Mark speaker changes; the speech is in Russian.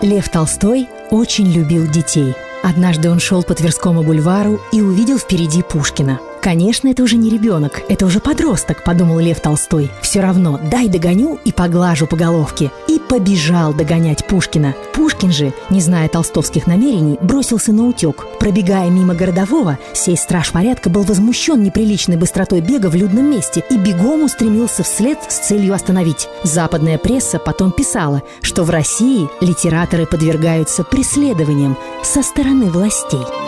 Speaker 1: Лев Толстой очень любил детей. Однажды он шел по Тверскому бульвару и увидел впереди Пушкина. Конечно, это уже не ребенок, это уже подросток, подумал Лев Толстой. Все равно, дай догоню и поглажу по головке. И побежал догонять Пушкина. Пушкин же, не зная толстовских намерений, бросился на утек. Пробегая мимо городового, сей страж порядка был возмущен неприличной быстротой бега в людном месте и бегом устремился вслед с целью остановить. Западная пресса потом писала, что в России литераторы подвергаются преследованиям со стороны властей.